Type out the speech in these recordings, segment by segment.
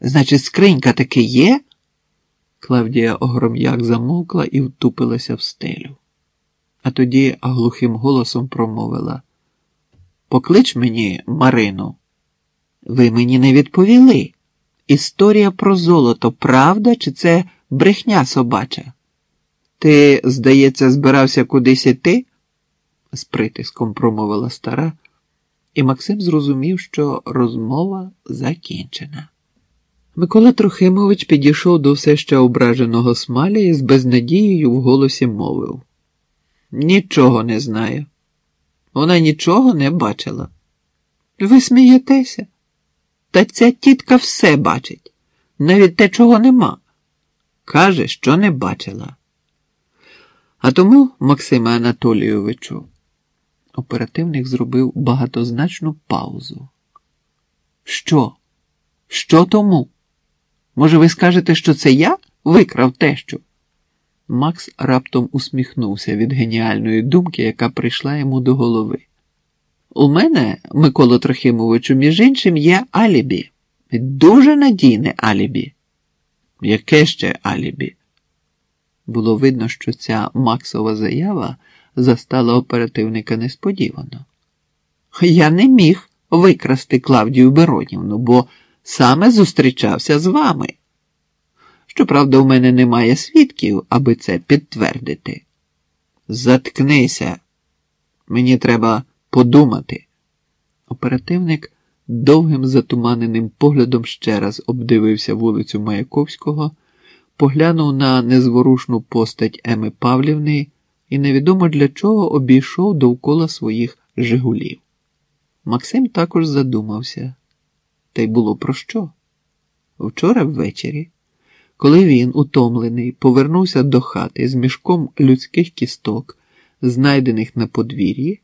Значить, скринька таки є? Клавдія огром'як замовкла і втупилася в стелю. А тоді глухим голосом промовила Поклич мені Марину. Ви мені не відповіли. Історія про золото правда, чи це брехня собача? Ти, здається, збирався кудись іти? з притиском промовила стара, і Максим зрозумів, що розмова закінчена. Микола Трохимович підійшов до все ще ображеного смаля і з безнадією в голосі мовив: Нічого не знаю. Вона нічого не бачила. Ви смієтеся? Та ця тітка все бачить, навіть те, чого нема. Каже, що не бачила. А тому, Максиме Анатолійовичу, оперативник зробив багатозначну паузу. Що? Що тому? Може, ви скажете, що це я викрав тещу? Макс раптом усміхнувся від геніальної думки, яка прийшла йому до голови. У мене, Миколо Трохимовичу, між іншим, є алібі. Дуже надійне алібі. Яке ще алібі? Було видно, що ця Максова заява застала оперативника несподівано. Я не міг викрасти Клавдію Беронівну, бо саме зустрічався з вами. Щоправда, у мене немає свідків, аби це підтвердити. Заткнися, мені треба подумати. Оперативник довгим затуманеним поглядом ще раз обдивився вулицю Маяковського, поглянув на незворушну постать Еми Павлівни і невідомо для чого обійшов довкола своїх Жигулів. Максим також задумався. Та й було про що? Вчора ввечері, коли він, утомлений, повернувся до хати з мішком людських кісток, знайдених на подвір'ї,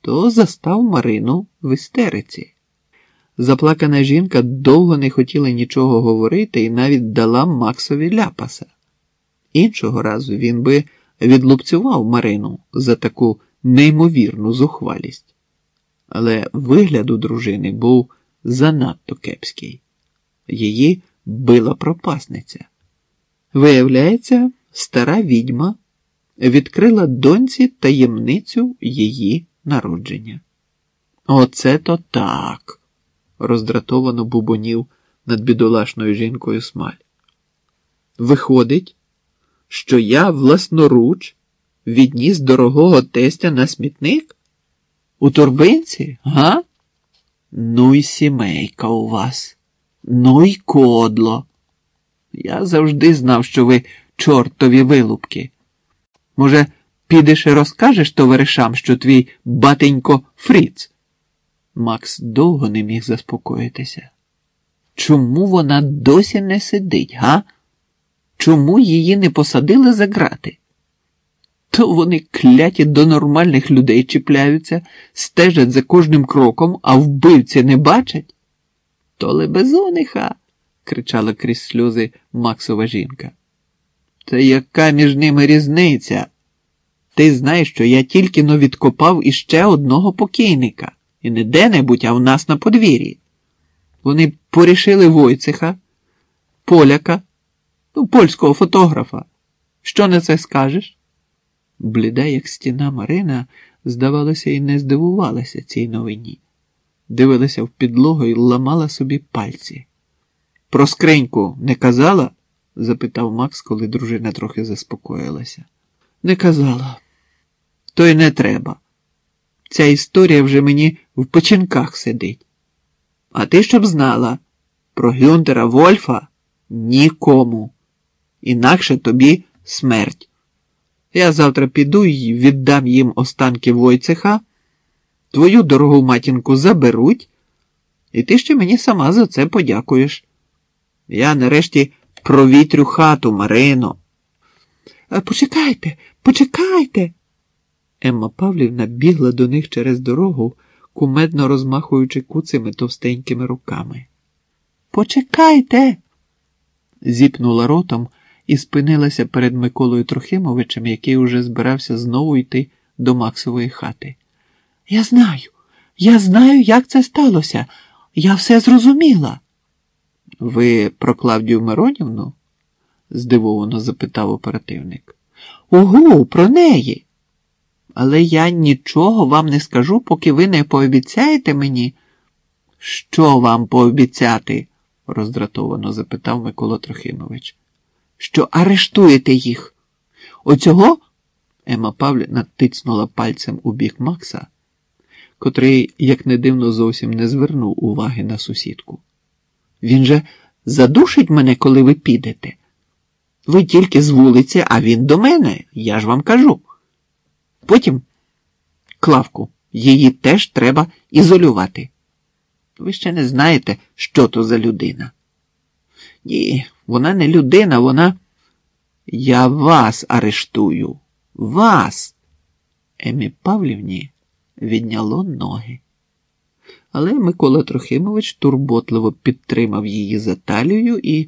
то застав Марину в істериці. Заплакана жінка довго не хотіла нічого говорити і навіть дала Максові ляпаса. Іншого разу він би відлупцював Марину за таку неймовірну зухвалість. Але вигляд у дружини був занадто кепський. Її била пропасниця. Виявляється, стара відьма відкрила доньці таємницю її народження. Оце то так, роздратовано бубонів над бідолашною жінкою смаль. Виходить, що я власноруч відніс дорогого тестя на смітник? У торбинці, га? Ну й сімейка у вас, ну й кодло. Я завжди знав, що ви чортові вилупки. Може, підеш і розкажеш товаришам, що твій батенько Фріц? Макс довго не міг заспокоїтися. Чому вона досі не сидить, га? Чому її не посадили за грати? То вони кляті до нормальних людей чіпляються, стежать за кожним кроком, а вбивці не бачать? То лебезониха, кричала крізь сльози Максова жінка. Та яка між ними різниця? Ти знаєш, що я тільки но відкопав іще одного покійника, і не де-небудь, а в нас на подвір'ї. Вони порішили Войцеха, поляка, ну, польського фотографа. Що на це скажеш? Бліда, як стіна Марина, здавалося, і не здивувалася цій новині. Дивилася в підлогу і ламала собі пальці. Про скриньку не казала? запитав Макс, коли дружина трохи заспокоїлася. Не казала. То й не треба. Ця історія вже мені в печінках сидить. А ти щоб знала, про Гюнтера Вольфа нікому. Інакше тобі смерть. Я завтра піду і віддам їм останки Войцеха, твою дорогу матінку заберуть, і ти ще мені сама за це подякуєш. Я нарешті провітрю хату, Марино. Почекайте, почекайте. Емма Павлівна бігла до них через дорогу, кумедно розмахуючи куцими товстенькими руками. Почекайте. зіпнула ротом і спинилася перед Миколою Трохимовичем, який уже збирався знову йти до Максової хати. Я знаю, я знаю, як це сталося. Я все зрозуміла. Ви про Клавдію Миронівну? здивовано запитав оперативник. Ого, про неї. Але я нічого вам не скажу, поки ви не пообіцяєте мені. Що вам пообіцяти? роздратовано запитав Микола Трохимович. Що арештуєте їх? Оцього? Ема Павлівна тицнула пальцем у бік Макса, котрий, як не дивно, зовсім не звернув уваги на сусідку. Він же задушить мене, коли ви підете. Ви тільки з вулиці, а він до мене, я ж вам кажу. Потім клавку, її теж треба ізолювати. Ви ще не знаєте, що то за людина. Ні, вона не людина, вона. Я вас арештую. Вас. Емі Павлівні відняло ноги. Але Микола Трохимович турботливо підтримав її за талію і